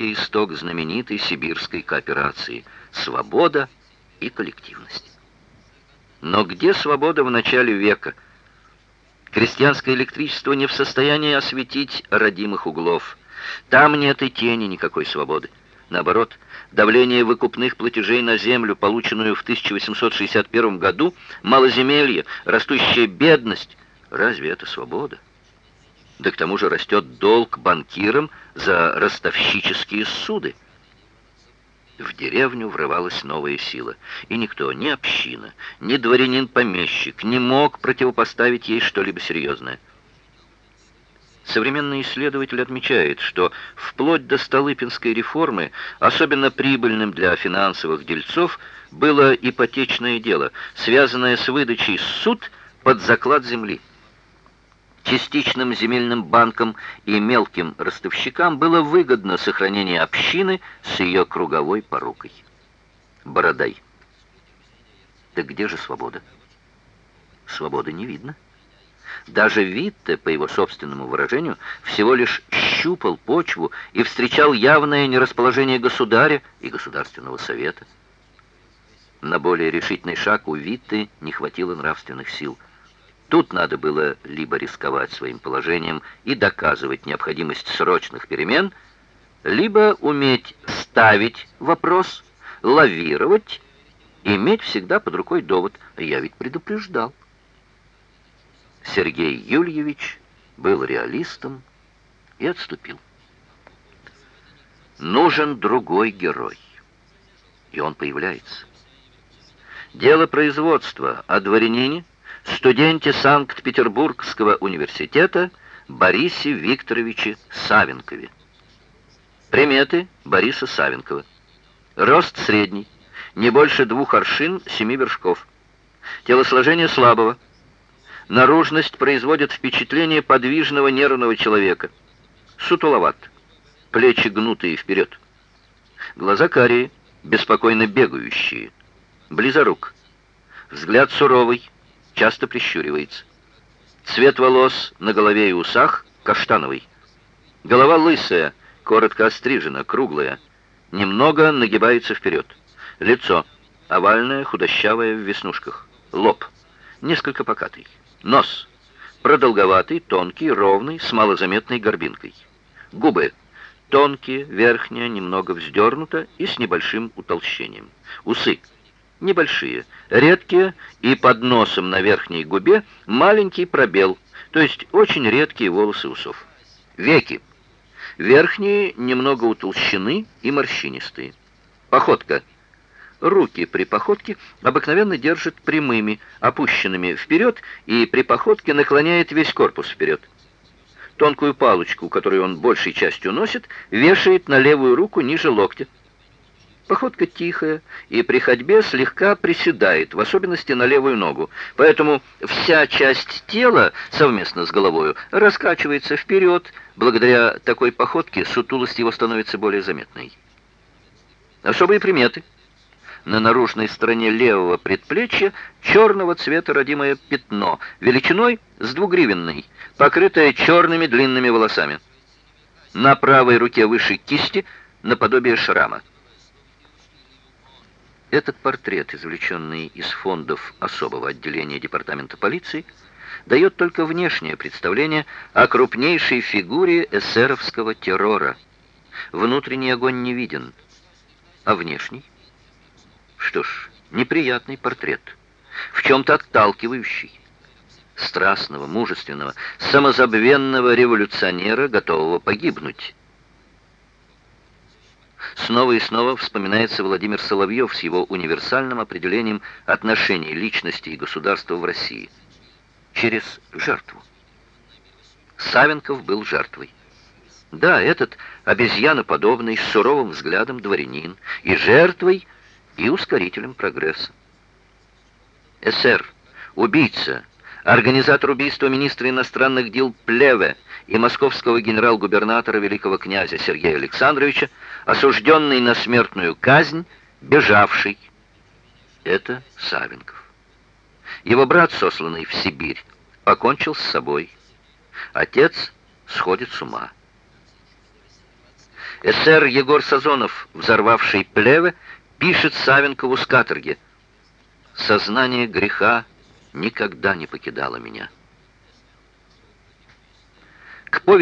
и исток знаменитой сибирской кооперации – свобода и коллективность. Но где свобода в начале века? Крестьянское электричество не в состоянии осветить родимых углов. Там нет и тени никакой свободы. Наоборот, давление выкупных платежей на землю, полученную в 1861 году, малоземелье, растущая бедность – разве это свобода? Да к тому же растет долг банкирам за ростовщические суды. В деревню врывалась новая сила, и никто, ни община, ни дворянин-помещик не мог противопоставить ей что-либо серьезное. Современный исследователь отмечает, что вплоть до Столыпинской реформы особенно прибыльным для финансовых дельцов было ипотечное дело, связанное с выдачей суд под заклад земли. Частичным земельным банкам и мелким ростовщикам было выгодно сохранение общины с ее круговой порукой. Бородай. Так где же свобода? Свободы не видно. Даже Витте, по его собственному выражению, всего лишь щупал почву и встречал явное нерасположение государя и Государственного совета. На более решительный шаг у Витте не хватило нравственных сил – Тут надо было либо рисковать своим положением и доказывать необходимость срочных перемен, либо уметь ставить вопрос, лавировать, иметь всегда под рукой довод. Я ведь предупреждал. Сергей Юльевич был реалистом и отступил. Нужен другой герой. И он появляется. Дело производства о дворянине студенте Санкт-Петербургского университета Борисе Викторовиче Савенкове. Приметы Бориса Савенкова. Рост средний, не больше двух аршин, семи вершков. Телосложение слабого. Наружность производит впечатление подвижного нервного человека. Сутуловат. Плечи гнутые вперед. Глаза карие, беспокойно бегающие. Близорук. Взгляд суровый, часто прищуривается. Цвет волос на голове и усах каштановый. Голова лысая, коротко острижена, круглая, немного нагибается вперед. Лицо овальное, худощавое в веснушках. Лоб несколько покатый. Нос продолговатый, тонкий, ровный, с малозаметной горбинкой. Губы тонкие, верхняя немного вздернута и с небольшим утолщением. Усы небольшие, редкие и под носом на верхней губе маленький пробел, то есть очень редкие волосы усов. Веки. Верхние немного утолщены и морщинистые. Походка. Руки при походке обыкновенно держит прямыми, опущенными вперед, и при походке наклоняет весь корпус вперед. Тонкую палочку, которую он большей частью носит, вешает на левую руку ниже локтя. Походка тихая и при ходьбе слегка приседает, в особенности на левую ногу. Поэтому вся часть тела совместно с головой раскачивается вперед. Благодаря такой походке сутулость его становится более заметной. Особые приметы. На наружной стороне левого предплечья черного цвета родимое пятно, величиной с двугривенной, покрытое черными длинными волосами. На правой руке выше кисти наподобие шрама. Этот портрет, извлеченный из фондов особого отделения Департамента полиции, дает только внешнее представление о крупнейшей фигуре эсеровского террора. Внутренний огонь не виден, а внешний? Что ж, неприятный портрет, в чем-то отталкивающий. Страстного, мужественного, самозабвенного революционера, готового погибнуть. Снова и снова вспоминается Владимир Соловьев с его универсальным определением отношений личности и государства в России. Через жертву. Савенков был жертвой. Да, этот обезьяноподобный, с суровым взглядом дворянин, и жертвой, и ускорителем прогресса. СР, убийца, организатор убийства министра иностранных дел Плеве и московского генерал-губернатора великого князя Сергея Александровича, осужденный на смертную казнь, бежавший. Это Савенков. Его брат, сосланный в Сибирь, покончил с собой. Отец сходит с ума. Эсэр Егор Сазонов, взорвавший плевы, пишет Савенкову с каторги. «Сознание греха никогда не покидало меня».